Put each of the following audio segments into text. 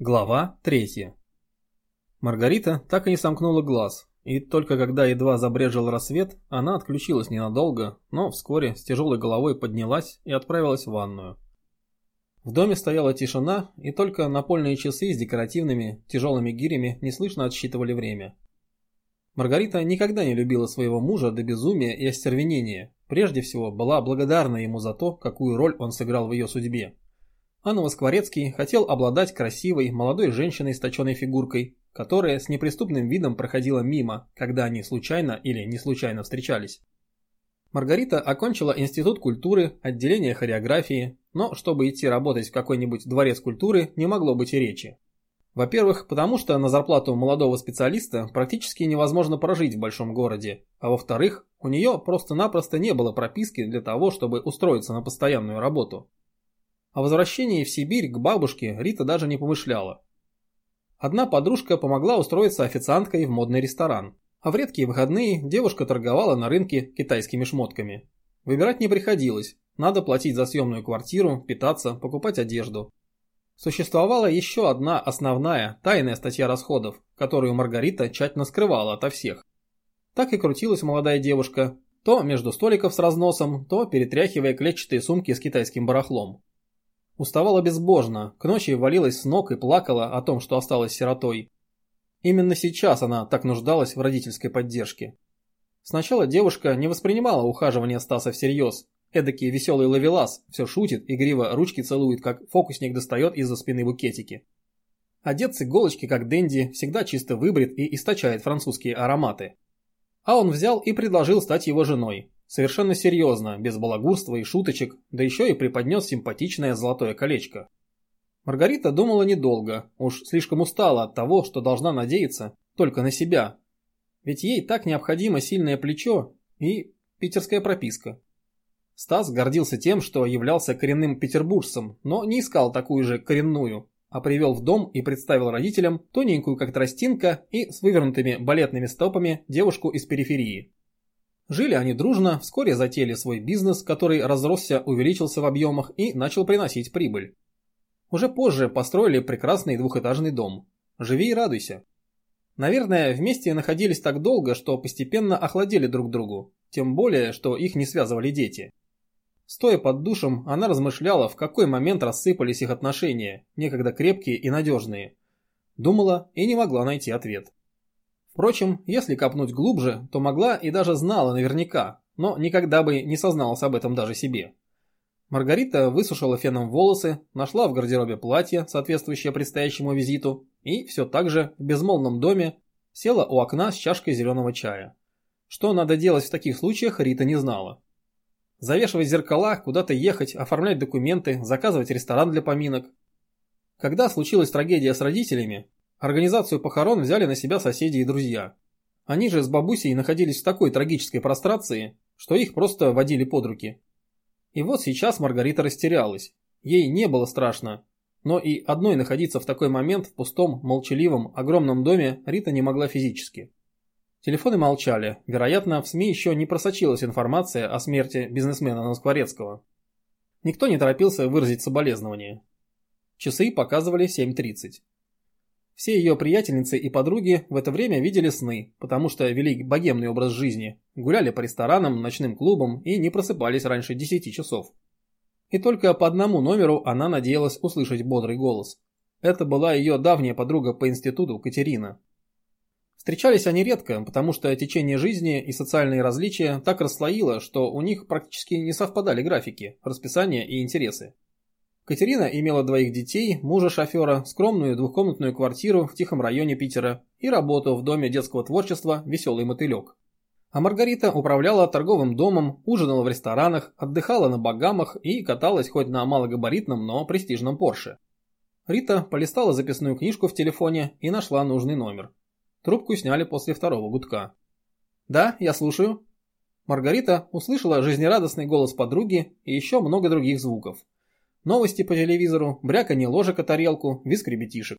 Глава 3. Маргарита так и не сомкнула глаз, и только когда едва забрежил рассвет, она отключилась ненадолго, но вскоре с тяжелой головой поднялась и отправилась в ванную. В доме стояла тишина, и только напольные часы с декоративными тяжелыми гирями неслышно отсчитывали время. Маргарита никогда не любила своего мужа до безумия и остервенения, прежде всего была благодарна ему за то, какую роль он сыграл в ее судьбе. Анна Скворецкий хотел обладать красивой, молодой женщиной с точенной фигуркой, которая с неприступным видом проходила мимо, когда они случайно или не случайно встречались. Маргарита окончила Институт культуры, отделение хореографии, но чтобы идти работать в какой-нибудь дворец культуры не могло быть и речи. Во-первых, потому что на зарплату молодого специалиста практически невозможно прожить в большом городе, а во-вторых, у нее просто-напросто не было прописки для того, чтобы устроиться на постоянную работу. О возвращении в Сибирь к бабушке Рита даже не помышляла. Одна подружка помогла устроиться официанткой в модный ресторан, а в редкие выходные девушка торговала на рынке китайскими шмотками. Выбирать не приходилось, надо платить за съемную квартиру, питаться, покупать одежду. Существовала еще одна основная, тайная статья расходов, которую Маргарита тщательно скрывала ото всех. Так и крутилась молодая девушка, то между столиков с разносом, то перетряхивая клетчатые сумки с китайским барахлом. Уставала безбожно, к ночи валилась с ног и плакала о том, что осталась сиротой. Именно сейчас она так нуждалась в родительской поддержке. Сначала девушка не воспринимала ухаживание Стаса всерьез. Эдакий веселый ловелас, все шутит, игриво ручки целует, как фокусник достает из-за спины букетики. Одет с иголочки, как Дэнди, всегда чисто выбрит и источает французские ароматы. А он взял и предложил стать его женой, Совершенно серьезно, без балагурства и шуточек, да еще и преподнес симпатичное золотое колечко. Маргарита думала недолго, уж слишком устала от того, что должна надеяться только на себя. Ведь ей так необходимо сильное плечо и питерская прописка. Стас гордился тем, что являлся коренным петербуржцем, но не искал такую же коренную, а привел в дом и представил родителям тоненькую как тростинка и с вывернутыми балетными стопами девушку из периферии. Жили они дружно, вскоре затеяли свой бизнес, который разросся, увеличился в объемах и начал приносить прибыль. Уже позже построили прекрасный двухэтажный дом. Живи и радуйся. Наверное, вместе находились так долго, что постепенно охладели друг другу, тем более, что их не связывали дети. Стоя под душем, она размышляла, в какой момент рассыпались их отношения, некогда крепкие и надежные. Думала и не могла найти ответ. Впрочем, если копнуть глубже, то могла и даже знала наверняка, но никогда бы не созналась об этом даже себе. Маргарита высушила феном волосы, нашла в гардеробе платье, соответствующее предстоящему визиту, и все так же в безмолвном доме села у окна с чашкой зеленого чая. Что надо делать в таких случаях, Рита не знала. Завешивать зеркала, куда-то ехать, оформлять документы, заказывать ресторан для поминок. Когда случилась трагедия с родителями, Организацию похорон взяли на себя соседи и друзья. Они же с бабусей находились в такой трагической прострации, что их просто водили под руки. И вот сейчас Маргарита растерялась. Ей не было страшно, но и одной находиться в такой момент в пустом, молчаливом, огромном доме Рита не могла физически. Телефоны молчали, вероятно, в СМИ еще не просочилась информация о смерти бизнесмена Наскворецкого. Никто не торопился выразить соболезнование. Часы показывали 7.30. Все ее приятельницы и подруги в это время видели сны, потому что вели богемный образ жизни, гуляли по ресторанам, ночным клубам и не просыпались раньше 10 часов. И только по одному номеру она надеялась услышать бодрый голос. Это была ее давняя подруга по институту Катерина. Встречались они редко, потому что течение жизни и социальные различия так расслоило, что у них практически не совпадали графики, расписания и интересы. Катерина имела двоих детей, мужа-шофера, скромную двухкомнатную квартиру в тихом районе Питера и работу в Доме детского творчества «Веселый мотылек». А Маргарита управляла торговым домом, ужинала в ресторанах, отдыхала на Багамах и каталась хоть на малогабаритном, но престижном Порше. Рита полистала записную книжку в телефоне и нашла нужный номер. Трубку сняли после второго гудка. «Да, я слушаю». Маргарита услышала жизнерадостный голос подруги и еще много других звуков. Новости по телевизору, бряканье ложек о тарелку, визг ребятишек.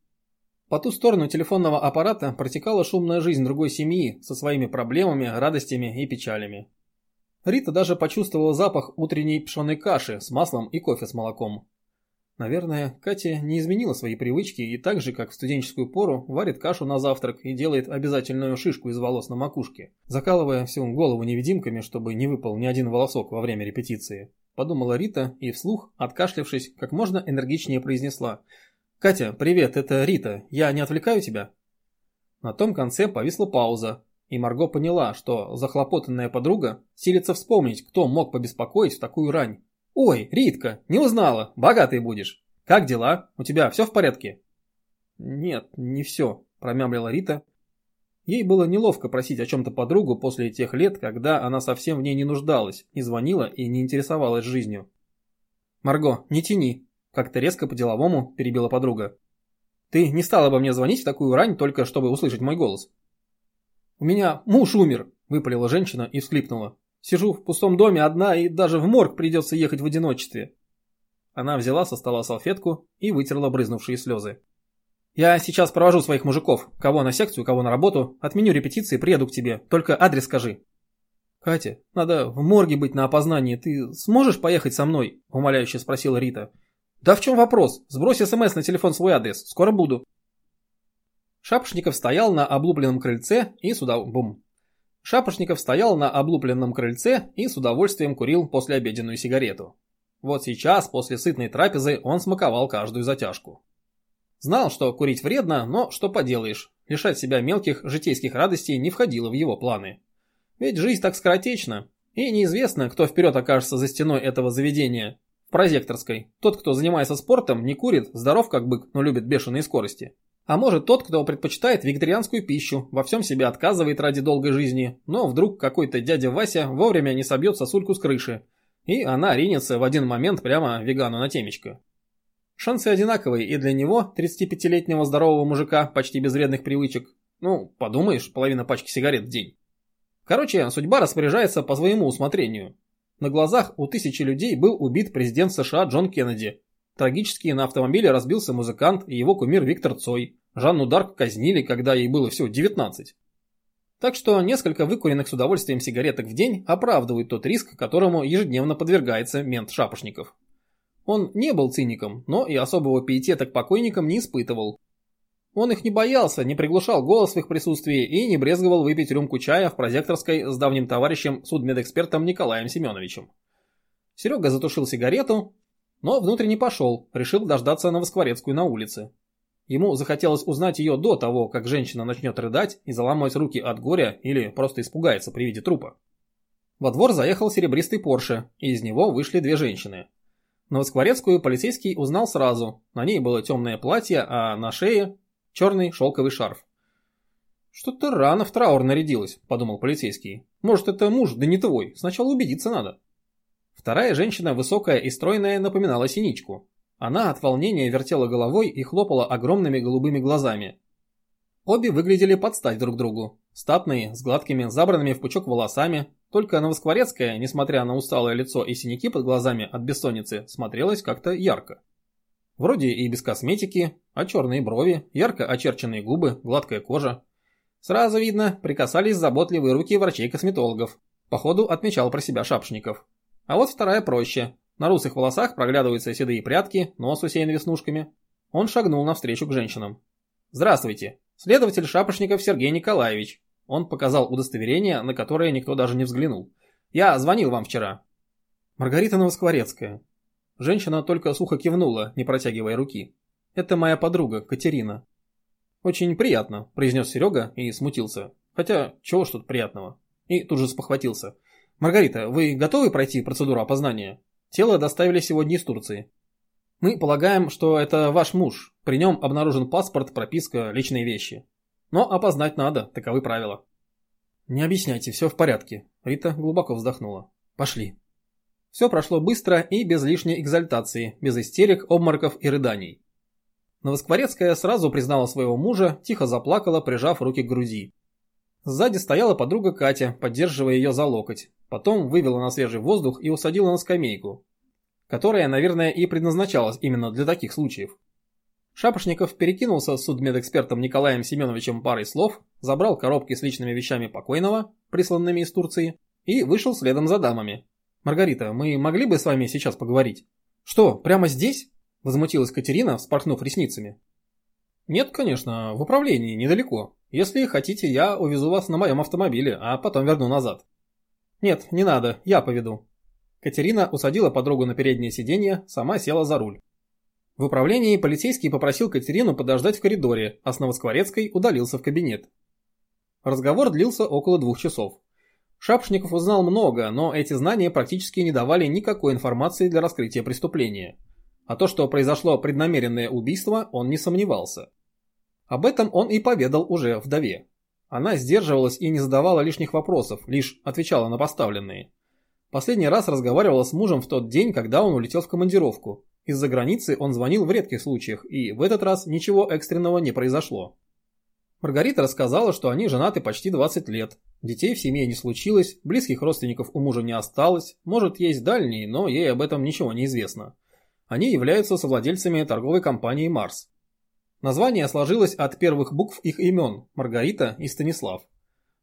По ту сторону телефонного аппарата протекала шумная жизнь другой семьи со своими проблемами, радостями и печалями. Рита даже почувствовала запах утренней пшеной каши с маслом и кофе с молоком. Наверное, Катя не изменила свои привычки и так же, как в студенческую пору, варит кашу на завтрак и делает обязательную шишку из волос на макушке, закалывая всю голову невидимками, чтобы не выпал ни один волосок во время репетиции. Подумала Рита и вслух, откашлявшись, как можно энергичнее произнесла. «Катя, привет, это Рита. Я не отвлекаю тебя?» На том конце повисла пауза, и Марго поняла, что захлопотанная подруга силится вспомнить, кто мог побеспокоить в такую рань. «Ой, Ритка, не узнала, богатый будешь. Как дела? У тебя все в порядке?» «Нет, не все», – промямлила Рита. Ей было неловко просить о чем-то подругу после тех лет, когда она совсем в ней не нуждалась, не звонила и не интересовалась жизнью. «Марго, не тяни», – как-то резко по-деловому перебила подруга. «Ты не стала бы мне звонить в такую рань, только чтобы услышать мой голос?» «У меня муж умер», – выпалила женщина и всхлипнула. Сижу в пустом доме одна и даже в морг придется ехать в одиночестве. Она взяла со стола салфетку и вытерла брызнувшие слезы. Я сейчас провожу своих мужиков, кого на секцию, кого на работу, отменю репетиции, приеду к тебе, только адрес скажи. Катя, надо в морге быть на опознании, ты сможешь поехать со мной? Умоляюще спросила Рита. Да в чем вопрос? Сбрось смс на телефон свой адрес, скоро буду. Шапошников стоял на облупленном крыльце и сюда бум, Шапошников стоял на облупленном крыльце и с удовольствием курил послеобеденную сигарету. Вот сейчас, после сытной трапезы, он смаковал каждую затяжку. Знал, что курить вредно, но что поделаешь, лишать себя мелких житейских радостей не входило в его планы. Ведь жизнь так скоротечна, и неизвестно, кто вперед окажется за стеной этого заведения. Прозекторской. Тот, кто занимается спортом, не курит, здоров как бык, но любит бешеные скорости. А может тот, кто предпочитает вегетарианскую пищу, во всем себе отказывает ради долгой жизни, но вдруг какой-то дядя Вася вовремя не собьет сосульку с крыши, и она ринется в один момент прямо вегану на темечко. Шансы одинаковые и для него, 35-летнего здорового мужика, почти без вредных привычек. Ну, подумаешь, половина пачки сигарет в день. Короче, судьба распоряжается по своему усмотрению. На глазах у тысячи людей был убит президент США Джон Кеннеди. Трагически на автомобиле разбился музыкант и его кумир Виктор Цой. Жанну Дарк казнили, когда ей было всего 19. Так что несколько выкуренных с удовольствием сигареток в день оправдывают тот риск, которому ежедневно подвергается мент Шапошников. Он не был циником, но и особого пиетета к покойникам не испытывал. Он их не боялся, не приглушал голос в их присутствии и не брезговал выпить рюмку чая в прозекторской с давним товарищем судмедэкспертом Николаем Семеновичем. Серега затушил сигарету, но внутренне пошел, решил дождаться Новоскворецкую на улице. Ему захотелось узнать ее до того, как женщина начнет рыдать и заломать руки от горя или просто испугается при виде трупа. Во двор заехал серебристый Порше, и из него вышли две женщины. Новоскворецкую полицейский узнал сразу. На ней было темное платье, а на шее черный шелковый шарф. «Что-то рано в траур нарядилась», – подумал полицейский. «Может, это муж, да не твой. Сначала убедиться надо». Вторая женщина, высокая и стройная, напоминала синичку. Она от волнения вертела головой и хлопала огромными голубыми глазами. Обе выглядели под стать друг другу. Статные, с гладкими, забранными в пучок волосами. Только Новоскворецкая, несмотря на усталое лицо и синяки под глазами от бессонницы, смотрелась как-то ярко. Вроде и без косметики, а черные брови, ярко очерченные губы, гладкая кожа. Сразу видно, прикасались заботливые руки врачей-косметологов. Походу отмечал про себя Шапшников. А вот вторая проще, на русых волосах проглядываются седые прядки, нос усеян веснушками. Он шагнул навстречу к женщинам. «Здравствуйте. Следователь Шапошников Сергей Николаевич». Он показал удостоверение, на которое никто даже не взглянул. «Я звонил вам вчера». «Маргарита Новоскворецкая». Женщина только сухо кивнула, не протягивая руки. «Это моя подруга, Катерина». «Очень приятно», – произнес Серега и смутился. «Хотя, чего ж тут приятного?» И тут же спохватился. «Маргарита, вы готовы пройти процедуру опознания?» Тело доставили сегодня из Турции. Мы полагаем, что это ваш муж. При нем обнаружен паспорт, прописка, личные вещи. Но опознать надо, таковы правила. Не объясняйте, все в порядке. Рита глубоко вздохнула. Пошли. Все прошло быстро и без лишней экзальтации, без истерик, обмороков и рыданий. Новоскворецкая сразу признала своего мужа, тихо заплакала, прижав руки к груди. Сзади стояла подруга Катя, поддерживая ее за локоть. Потом вывела на свежий воздух и усадила на скамейку, которая, наверное, и предназначалась именно для таких случаев. Шапошников перекинулся с судмедэкспертом Николаем Семеновичем парой слов, забрал коробки с личными вещами покойного, присланными из Турции, и вышел следом за дамами. «Маргарита, мы могли бы с вами сейчас поговорить?» «Что, прямо здесь?» Возмутилась Катерина, вспорхнув ресницами. Нет, конечно, в управлении, недалеко. Если хотите, я увезу вас на моем автомобиле, а потом верну назад. Нет, не надо, я поведу. Катерина усадила подругу на переднее сиденье, сама села за руль. В управлении полицейский попросил Катерину подождать в коридоре, а с Новоскворецкой удалился в кабинет. Разговор длился около двух часов. Шапшников узнал много, но эти знания практически не давали никакой информации для раскрытия преступления. А то, что произошло преднамеренное убийство, он не сомневался. Об этом он и поведал уже вдове. Она сдерживалась и не задавала лишних вопросов, лишь отвечала на поставленные. Последний раз разговаривала с мужем в тот день, когда он улетел в командировку. Из-за границы он звонил в редких случаях, и в этот раз ничего экстренного не произошло. Маргарита рассказала, что они женаты почти 20 лет. Детей в семье не случилось, близких родственников у мужа не осталось, может есть дальние, но ей об этом ничего не известно. Они являются совладельцами торговой компании «Марс». Название сложилось от первых букв их имен – Маргарита и Станислав.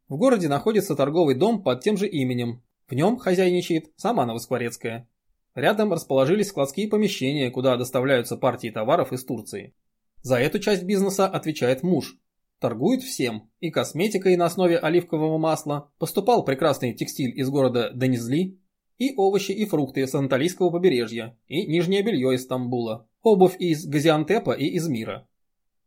В городе находится торговый дом под тем же именем. В нем хозяйничает сама Новоскворецкая. Рядом расположились складские помещения, куда доставляются партии товаров из Турции. За эту часть бизнеса отвечает муж, Торгует всем, и косметикой на основе оливкового масла, поступал прекрасный текстиль из города Денизли, и овощи и фрукты с Анатолийского побережья, и нижнее белье из Стамбула, обувь из Газиантепа и Измира.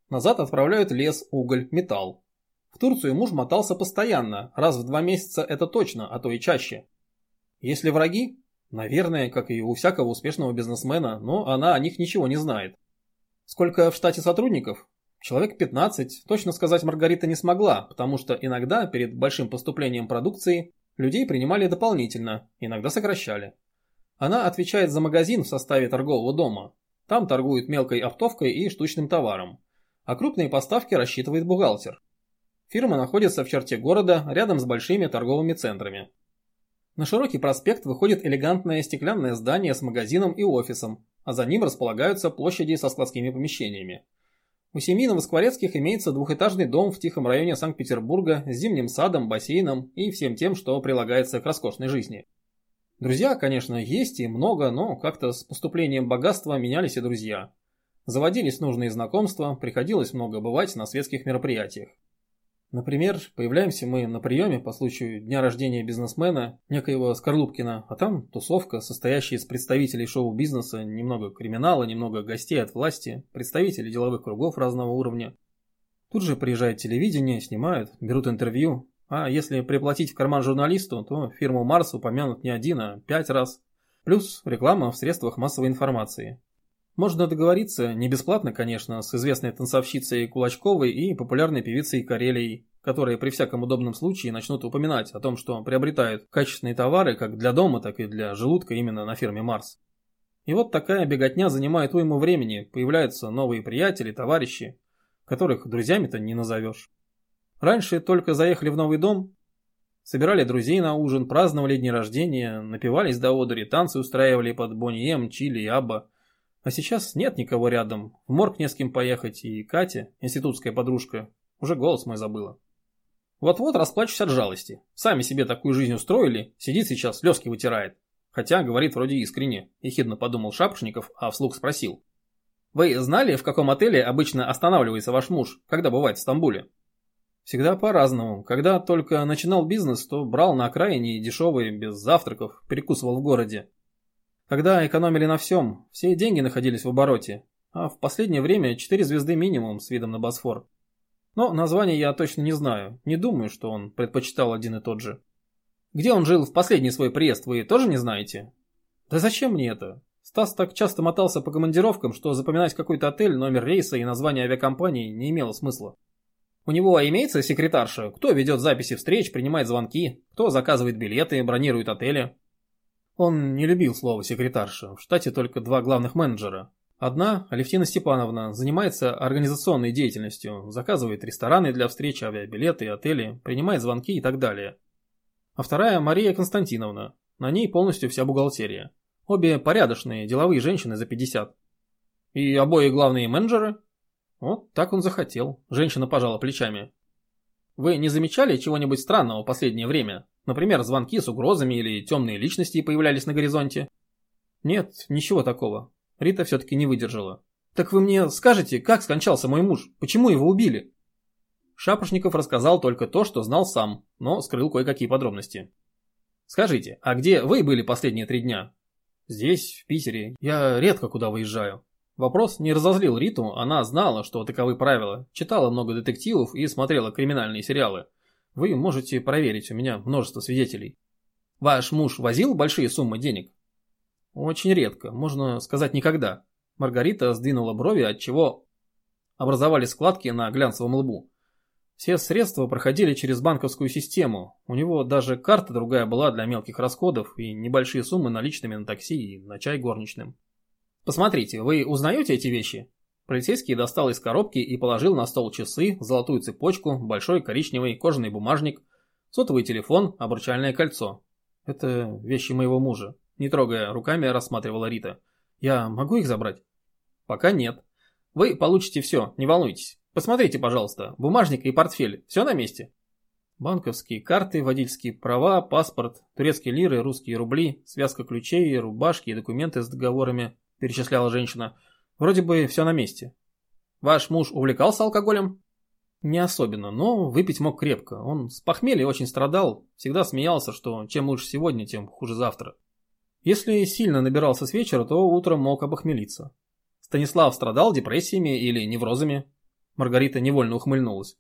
Назад отправляют лес, уголь, металл. В Турцию муж мотался постоянно, раз в два месяца это точно, а то и чаще. Если враги? Наверное, как и у всякого успешного бизнесмена, но она о них ничего не знает. Сколько в штате сотрудников? Человек 15, точно сказать Маргарита не смогла, потому что иногда перед большим поступлением продукции людей принимали дополнительно, иногда сокращали. Она отвечает за магазин в составе торгового дома. Там торгуют мелкой оптовкой и штучным товаром. А крупные поставки рассчитывает бухгалтер. Фирма находится в черте города, рядом с большими торговыми центрами. На широкий проспект выходит элегантное стеклянное здание с магазином и офисом, а за ним располагаются площади со складскими помещениями. У семьи Новоскворецких имеется двухэтажный дом в тихом районе Санкт-Петербурга с зимним садом, бассейном и всем тем, что прилагается к роскошной жизни. Друзья, конечно, есть и много, но как-то с поступлением богатства менялись и друзья. Заводились нужные знакомства, приходилось много бывать на светских мероприятиях. Например, появляемся мы на приеме по случаю дня рождения бизнесмена, некоего Скорлупкина, а там тусовка, состоящая из представителей шоу-бизнеса, немного криминала, немного гостей от власти, представителей деловых кругов разного уровня. Тут же приезжает телевидение, снимают, берут интервью, а если приплатить в карман журналисту, то фирму Марс упомянут не один, а пять раз. Плюс реклама в средствах массовой информации. Можно договориться, не бесплатно, конечно, с известной танцовщицей Кулачковой и популярной певицей Карелией, которые при всяком удобном случае начнут упоминать о том, что приобретают качественные товары как для дома, так и для желудка именно на фирме Марс. И вот такая беготня занимает уйму времени, появляются новые приятели, товарищи, которых друзьями-то не назовешь. Раньше только заехали в новый дом, собирали друзей на ужин, праздновали дни рождения, напивались до одури, танцы устраивали под Бонни М, Чили и Абба, а сейчас нет никого рядом, в морг не с кем поехать, и Катя, институтская подружка, уже голос мой забыла. Вот-вот расплачусь от жалости. Сами себе такую жизнь устроили, сидит сейчас, слезки вытирает. Хотя говорит вроде искренне, ехидно подумал Шапошников, а вслух спросил. Вы знали, в каком отеле обычно останавливается ваш муж, когда бывает в Стамбуле? Всегда по-разному. Когда только начинал бизнес, то брал на окраине дешевые, без завтраков, перекусывал в городе. Когда экономили на всем, все деньги находились в обороте, а в последнее время 4 звезды минимум с видом на Босфор. Но название я точно не знаю, не думаю, что он предпочитал один и тот же. Где он жил в последний свой приезд, вы тоже не знаете? Да зачем мне это? Стас так часто мотался по командировкам, что запоминать какой-то отель, номер рейса и название авиакомпании не имело смысла. У него имеется секретарша, кто ведет записи встреч, принимает звонки, кто заказывает билеты, бронирует отели. Он не любил слово «секретарша». В штате только два главных менеджера. Одна, Алевтина Степановна, занимается организационной деятельностью, заказывает рестораны для встреч, авиабилеты, отели, принимает звонки и так далее. А вторая, Мария Константиновна. На ней полностью вся бухгалтерия. Обе порядочные, деловые женщины за 50. И обои главные менеджеры? Вот так он захотел. Женщина пожала плечами. Вы не замечали чего-нибудь странного последнее время? Например, звонки с угрозами или темные личности появлялись на горизонте? Нет, ничего такого. Рита все-таки не выдержала. «Так вы мне скажете, как скончался мой муж? Почему его убили?» Шапошников рассказал только то, что знал сам, но скрыл кое-какие подробности. «Скажите, а где вы были последние три дня?» «Здесь, в Питере. Я редко куда выезжаю». Вопрос не разозлил Риту, она знала, что таковы правила, читала много детективов и смотрела криминальные сериалы. Вы можете проверить, у меня множество свидетелей. Ваш муж возил большие суммы денег? Очень редко, можно сказать никогда. Маргарита сдвинула брови, отчего образовали складки на глянцевом лбу. Все средства проходили через банковскую систему. У него даже карта другая была для мелких расходов и небольшие суммы наличными на такси и на чай горничным. Посмотрите, вы узнаете эти вещи? Полицейский достал из коробки и положил на стол часы, золотую цепочку, большой коричневый кожаный бумажник, сотовый телефон, обручальное кольцо. Это вещи моего мужа. Не трогая руками, рассматривала Рита. Я могу их забрать? Пока нет. Вы получите все, не волнуйтесь. Посмотрите, пожалуйста, бумажник и портфель, все на месте. Банковские карты, водительские права, паспорт, турецкие лиры, русские рубли, связка ключей, рубашки и документы с договорами, перечисляла женщина. Вроде бы все на месте. Ваш муж увлекался алкоголем? Не особенно, но выпить мог крепко. Он с похмелья очень страдал, всегда смеялся, что чем лучше сегодня, тем хуже завтра. Если сильно набирался с вечера, то утром мог обохмелиться. Станислав страдал депрессиями или неврозами. Маргарита невольно ухмыльнулась.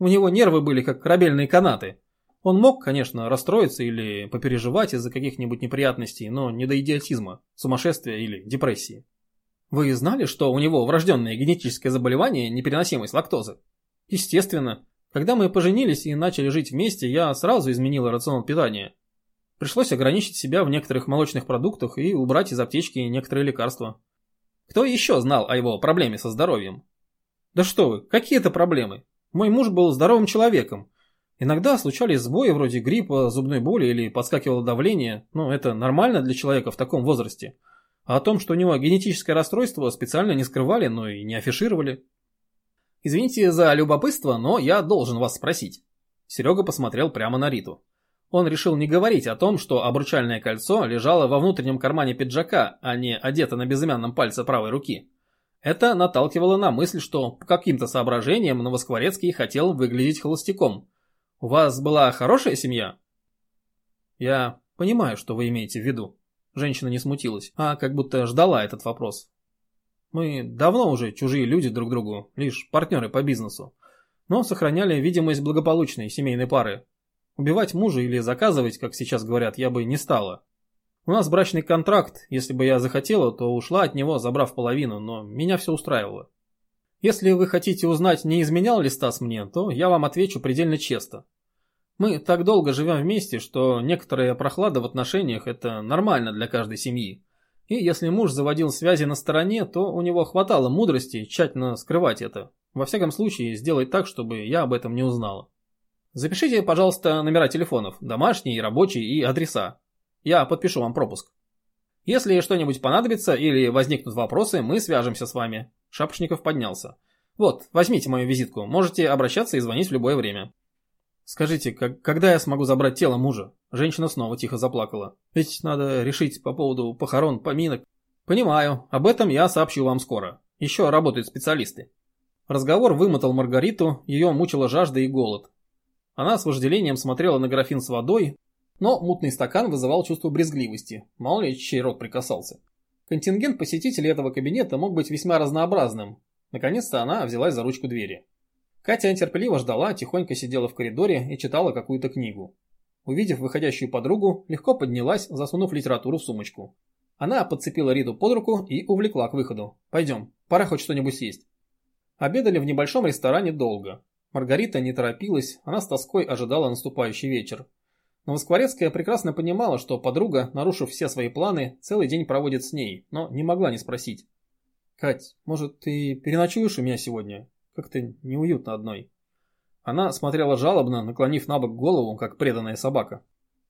У него нервы были как корабельные канаты. Он мог, конечно, расстроиться или попереживать из-за каких-нибудь неприятностей, но не до идиотизма, сумасшествия или депрессии. Вы знали, что у него врожденное генетическое заболевание, непереносимость лактозы? Естественно. Когда мы поженились и начали жить вместе, я сразу изменила рацион питания. Пришлось ограничить себя в некоторых молочных продуктах и убрать из аптечки некоторые лекарства. Кто еще знал о его проблеме со здоровьем? Да что вы, какие это проблемы? Мой муж был здоровым человеком. Иногда случались сбои вроде гриппа, зубной боли или подскакивало давление, но это нормально для человека в таком возрасте. А о том, что у него генетическое расстройство, специально не скрывали, но и не афишировали. Извините за любопытство, но я должен вас спросить. Серега посмотрел прямо на Риту. Он решил не говорить о том, что обручальное кольцо лежало во внутреннем кармане пиджака, а не одето на безымянном пальце правой руки. Это наталкивало на мысль, что по каким-то соображениям Новоскворецкий хотел выглядеть холостяком. «У вас была хорошая семья?» «Я понимаю, что вы имеете в виду». Женщина не смутилась, а как будто ждала этот вопрос. «Мы давно уже чужие люди друг другу, лишь партнеры по бизнесу, но сохраняли видимость благополучной семейной пары, Убивать мужа или заказывать, как сейчас говорят, я бы не стала. У нас брачный контракт, если бы я захотела, то ушла от него, забрав половину, но меня все устраивало. Если вы хотите узнать, не изменял ли Стас мне, то я вам отвечу предельно честно. Мы так долго живем вместе, что некоторая прохлада в отношениях – это нормально для каждой семьи. И если муж заводил связи на стороне, то у него хватало мудрости тщательно скрывать это. Во всяком случае, сделать так, чтобы я об этом не узнала. Запишите, пожалуйста, номера телефонов, домашние, рабочие и адреса. Я подпишу вам пропуск. Если что-нибудь понадобится или возникнут вопросы, мы свяжемся с вами. Шапошников поднялся. Вот, возьмите мою визитку, можете обращаться и звонить в любое время. Скажите, как, когда я смогу забрать тело мужа? Женщина снова тихо заплакала. Ведь надо решить по поводу похорон, поминок. Понимаю, об этом я сообщу вам скоро. Еще работают специалисты. Разговор вымотал Маргариту, ее мучила жажда и голод. Она с вожделением смотрела на графин с водой, но мутный стакан вызывал чувство брезгливости, мало ли чей рот прикасался. Контингент посетителей этого кабинета мог быть весьма разнообразным. Наконец-то она взялась за ручку двери. Катя терпеливо ждала, тихонько сидела в коридоре и читала какую-то книгу. Увидев выходящую подругу, легко поднялась, засунув литературу в сумочку. Она подцепила Риду под руку и увлекла к выходу. «Пойдем, пора хоть что-нибудь съесть». Обедали в небольшом ресторане долго. Маргарита не торопилась, она с тоской ожидала наступающий вечер. Но Воскворецкая прекрасно понимала, что подруга, нарушив все свои планы, целый день проводит с ней, но не могла не спросить. «Кать, может, ты переночуешь у меня сегодня? Как-то неуютно одной». Она смотрела жалобно, наклонив на бок голову, как преданная собака.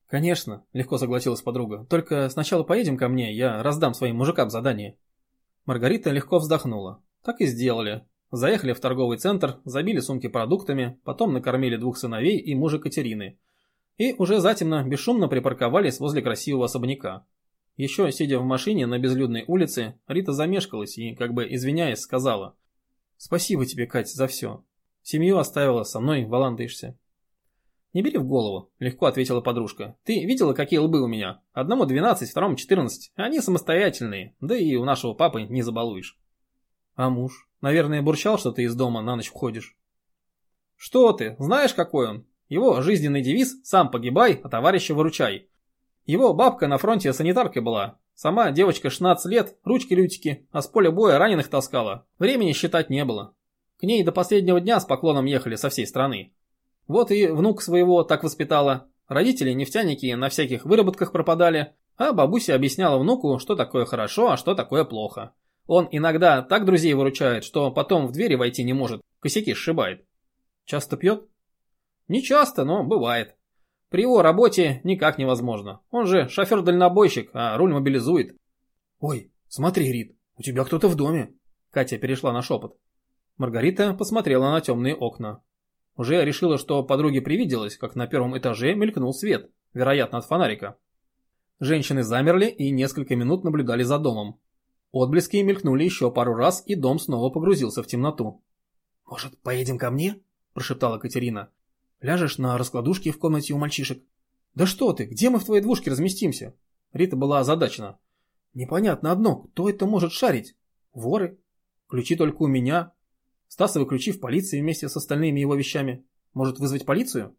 «Конечно», – легко согласилась подруга. «Только сначала поедем ко мне, я раздам своим мужикам задание». Маргарита легко вздохнула. Так и сделали. Заехали в торговый центр, забили сумки продуктами, потом накормили двух сыновей и мужа Катерины. И уже затемно бесшумно припарковались возле красивого особняка. Еще сидя в машине на безлюдной улице, Рита замешкалась и, как бы извиняясь, сказала «Спасибо тебе, Кать, за все. Семью оставила, со мной валандаешься». «Не бери в голову», — легко ответила подружка. «Ты видела, какие лбы у меня? Одному 12, второму 14. Они самостоятельные, да и у нашего папы не забалуешь». «А муж? Наверное, бурчал, что ты из дома на ночь входишь». «Что ты? Знаешь, какой он? Его жизненный девиз «Сам погибай, а товарища выручай». Его бабка на фронте санитаркой была. Сама девочка 16 лет, ручки-лютики, а с поля боя раненых таскала. Времени считать не было. К ней до последнего дня с поклоном ехали со всей страны. Вот и внук своего так воспитала. Родители нефтяники на всяких выработках пропадали, а бабуся объясняла внуку, что такое хорошо, а что такое плохо. Он иногда так друзей выручает, что потом в двери войти не может, косяки сшибает. Часто пьет? Не часто, но бывает. При его работе никак невозможно. Он же шофер-дальнобойщик, а руль мобилизует. Ой, смотри, Рит, у тебя кто-то в доме. Катя перешла на шепот. Маргарита посмотрела на темные окна. Уже решила, что подруге привиделось, как на первом этаже мелькнул свет, вероятно, от фонарика. Женщины замерли и несколько минут наблюдали за домом. Отблески мелькнули еще пару раз, и дом снова погрузился в темноту. «Может, поедем ко мне?» – прошептала Катерина. Ляжешь на раскладушке в комнате у мальчишек. Да что ты, где мы в твоей двушке разместимся? Рита была озадачена. Непонятно одно, кто это может шарить? Воры? Ключи только у меня. Стасовы ключи в полиции вместе с остальными его вещами. Может вызвать полицию?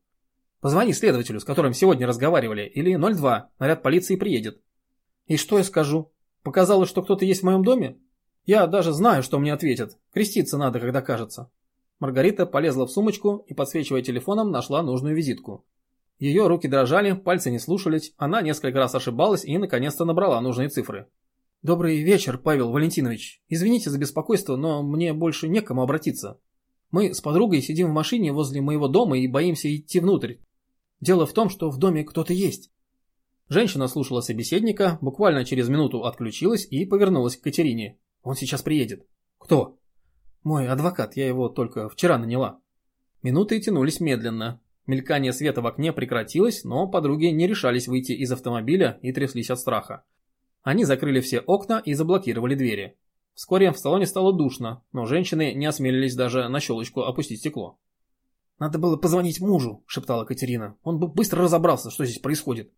Позвони следователю, с которым сегодня разговаривали, или 02, наряд полиции приедет. И что я скажу? Показалось, что кто-то есть в моем доме? Я даже знаю, что мне ответят. Креститься надо, когда кажется. Маргарита полезла в сумочку и, подсвечивая телефоном, нашла нужную визитку. Ее руки дрожали, пальцы не слушались, она несколько раз ошибалась и, наконец-то, набрала нужные цифры. «Добрый вечер, Павел Валентинович. Извините за беспокойство, но мне больше некому обратиться. Мы с подругой сидим в машине возле моего дома и боимся идти внутрь. Дело в том, что в доме кто-то есть». Женщина слушала собеседника, буквально через минуту отключилась и повернулась к Катерине. «Он сейчас приедет». «Кто?» Мой адвокат, я его только вчера наняла. Минуты тянулись медленно. Мелькание света в окне прекратилось, но подруги не решались выйти из автомобиля и тряслись от страха. Они закрыли все окна и заблокировали двери. Вскоре в салоне стало душно, но женщины не осмелились даже на щелочку опустить стекло. «Надо было позвонить мужу», — шептала Катерина. «Он бы быстро разобрался, что здесь происходит».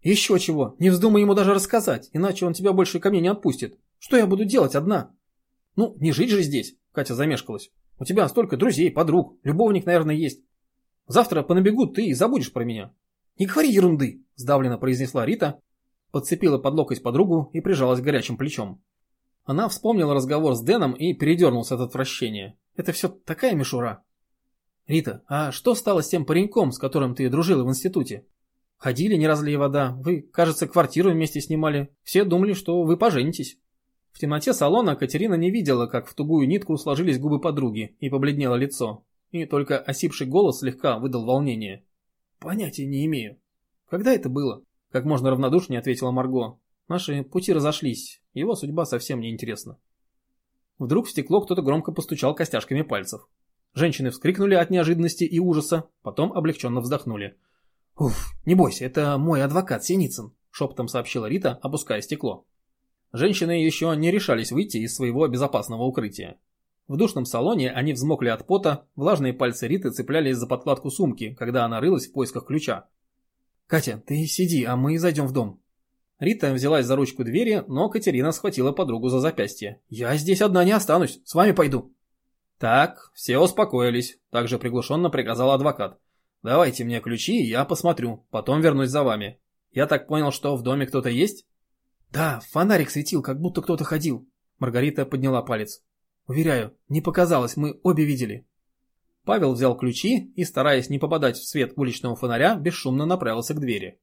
«Еще чего, не вздумай ему даже рассказать, иначе он тебя больше ко мне не отпустит. Что я буду делать одна?» «Ну, не жить же здесь. Катя замешкалась. «У тебя столько друзей, подруг, любовник, наверное, есть. Завтра по набегу ты и забудешь про меня». «Не говори ерунды», – сдавленно произнесла Рита, подцепила под локоть подругу и прижалась горячим плечом. Она вспомнила разговор с Дэном и передернулся от отвращения. Это все такая мишура. «Рита, а что стало с тем пареньком, с которым ты дружила в институте? Ходили, не разлей вода, вы, кажется, квартиру вместе снимали. Все думали, что вы поженитесь». В темноте салона Катерина не видела, как в тугую нитку сложились губы подруги и побледнело лицо. И только осипший голос слегка выдал волнение. «Понятия не имею. Когда это было?» Как можно равнодушнее ответила Марго. «Наши пути разошлись. Его судьба совсем не интересна». Вдруг в стекло кто-то громко постучал костяшками пальцев. Женщины вскрикнули от неожиданности и ужаса, потом облегченно вздохнули. «Уф, не бойся, это мой адвокат Синицын», — шепотом сообщила Рита, опуская стекло. Женщины еще не решались выйти из своего безопасного укрытия. В душном салоне они взмокли от пота, влажные пальцы Риты цеплялись за подкладку сумки, когда она рылась в поисках ключа. «Катя, ты сиди, а мы зайдем в дом». Рита взялась за ручку двери, но Катерина схватила подругу за запястье. «Я здесь одна не останусь, с вами пойду». «Так, все успокоились», – также приглушенно приказал адвокат. «Давайте мне ключи, я посмотрю, потом вернусь за вами. Я так понял, что в доме кто-то есть?» «Да, фонарик светил, как будто кто-то ходил». Маргарита подняла палец. «Уверяю, не показалось, мы обе видели». Павел взял ключи и, стараясь не попадать в свет уличного фонаря, бесшумно направился к двери.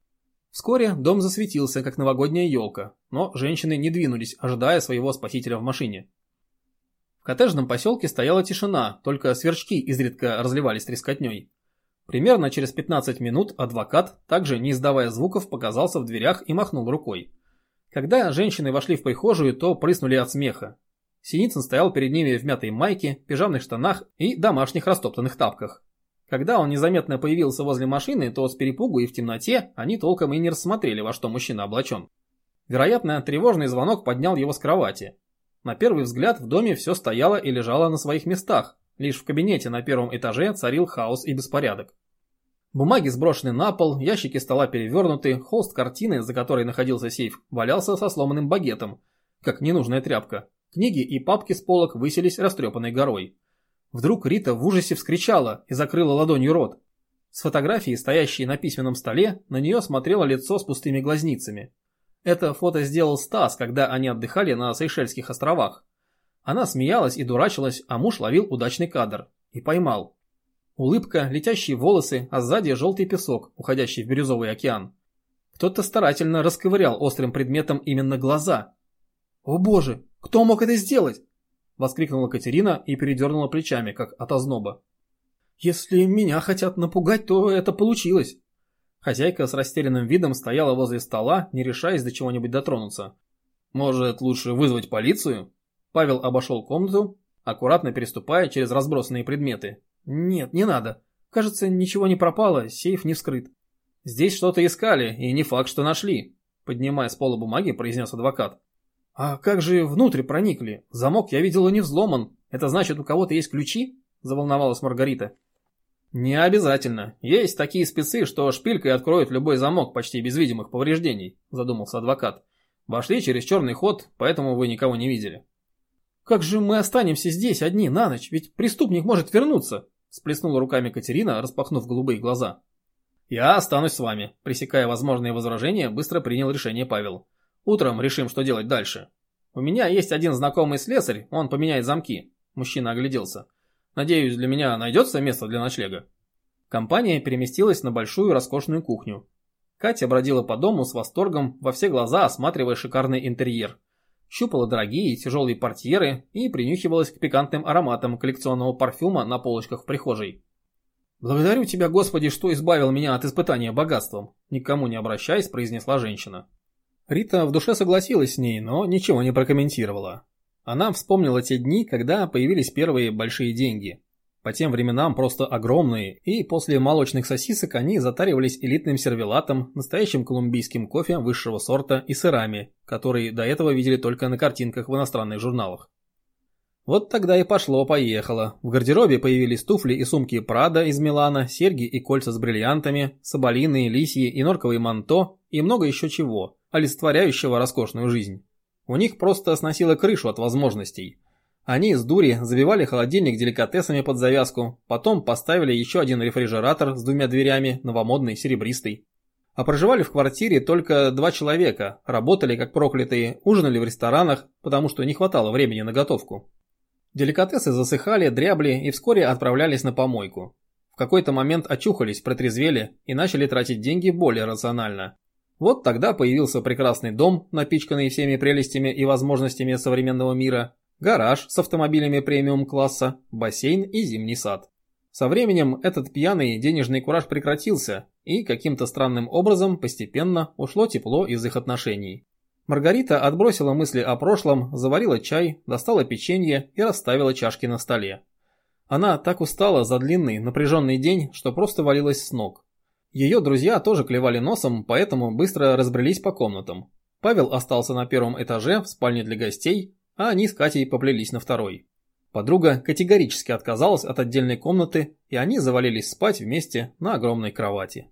Вскоре дом засветился, как новогодняя елка, но женщины не двинулись, ожидая своего спасителя в машине. В коттеджном поселке стояла тишина, только сверчки изредка разливались трескотней. Примерно через 15 минут адвокат, также не издавая звуков, показался в дверях и махнул рукой. Когда женщины вошли в прихожую, то прыснули от смеха. Синицын стоял перед ними в мятой майке, пижамных штанах и домашних растоптанных тапках. Когда он незаметно появился возле машины, то с перепугу и в темноте они толком и не рассмотрели, во что мужчина облачен. Вероятно, тревожный звонок поднял его с кровати. На первый взгляд в доме все стояло и лежало на своих местах, лишь в кабинете на первом этаже царил хаос и беспорядок. Бумаги сброшены на пол, ящики стола перевернуты, холст картины, за которой находился сейф, валялся со сломанным багетом, как ненужная тряпка. Книги и папки с полок высились растрепанной горой. Вдруг Рита в ужасе вскричала и закрыла ладонью рот. С фотографии, стоящей на письменном столе, на нее смотрело лицо с пустыми глазницами. Это фото сделал Стас, когда они отдыхали на Сейшельских островах. Она смеялась и дурачилась, а муж ловил удачный кадр. И поймал. Улыбка, летящие волосы, а сзади желтый песок, уходящий в бирюзовый океан. Кто-то старательно расковырял острым предметом именно глаза. «О боже, кто мог это сделать?» Воскликнула Катерина и передернула плечами, как от озноба. «Если меня хотят напугать, то это получилось». Хозяйка с растерянным видом стояла возле стола, не решаясь до чего-нибудь дотронуться. «Может, лучше вызвать полицию?» Павел обошел комнату, аккуратно переступая через разбросанные предметы, «Нет, не надо. Кажется, ничего не пропало, сейф не вскрыт». «Здесь что-то искали, и не факт, что нашли», — поднимая с пола бумаги, произнес адвокат. «А как же внутрь проникли? Замок я видела не взломан. Это значит, у кого-то есть ключи?» — заволновалась Маргарита. «Не обязательно. Есть такие спецы, что шпилькой откроют любой замок почти без видимых повреждений», — задумался адвокат. «Вошли через черный ход, поэтому вы никого не видели». «Как же мы останемся здесь одни на ночь? Ведь преступник может вернуться», Сплеснула руками Катерина, распахнув голубые глаза. «Я останусь с вами», – пресекая возможные возражения, быстро принял решение Павел. «Утром решим, что делать дальше. У меня есть один знакомый слесарь, он поменяет замки». Мужчина огляделся. «Надеюсь, для меня найдется место для ночлега?» Компания переместилась на большую роскошную кухню. Катя бродила по дому с восторгом, во все глаза осматривая шикарный интерьер – щупала дорогие и тяжелые портьеры и принюхивалась к пикантным ароматам коллекционного парфюма на полочках в прихожей. «Благодарю тебя, Господи, что избавил меня от испытания богатством», никому не обращаясь, произнесла женщина. Рита в душе согласилась с ней, но ничего не прокомментировала. Она вспомнила те дни, когда появились первые большие деньги. По тем временам просто огромные, и после молочных сосисок они затаривались элитным сервелатом, настоящим колумбийским кофе высшего сорта и сырами, которые до этого видели только на картинках в иностранных журналах. Вот тогда и пошло-поехало. В гардеробе появились туфли и сумки Прада из Милана, серьги и кольца с бриллиантами, соболиные, лисьи и норковые манто и много еще чего, олицетворяющего роскошную жизнь. У них просто сносило крышу от возможностей – они с дури забивали холодильник деликатесами под завязку, потом поставили еще один рефрижератор с двумя дверями, новомодный, серебристый. А проживали в квартире только два человека, работали как проклятые, ужинали в ресторанах, потому что не хватало времени на готовку. Деликатесы засыхали, дрябли и вскоре отправлялись на помойку. В какой-то момент очухались, протрезвели и начали тратить деньги более рационально. Вот тогда появился прекрасный дом, напичканный всеми прелестями и возможностями современного мира, гараж с автомобилями премиум-класса, бассейн и зимний сад. Со временем этот пьяный денежный кураж прекратился, и каким-то странным образом постепенно ушло тепло из их отношений. Маргарита отбросила мысли о прошлом, заварила чай, достала печенье и расставила чашки на столе. Она так устала за длинный, напряженный день, что просто валилась с ног. Ее друзья тоже клевали носом, поэтому быстро разбрелись по комнатам. Павел остался на первом этаже в спальне для гостей, а они с Катей поплелись на второй. Подруга категорически отказалась от отдельной комнаты, и они завалились спать вместе на огромной кровати.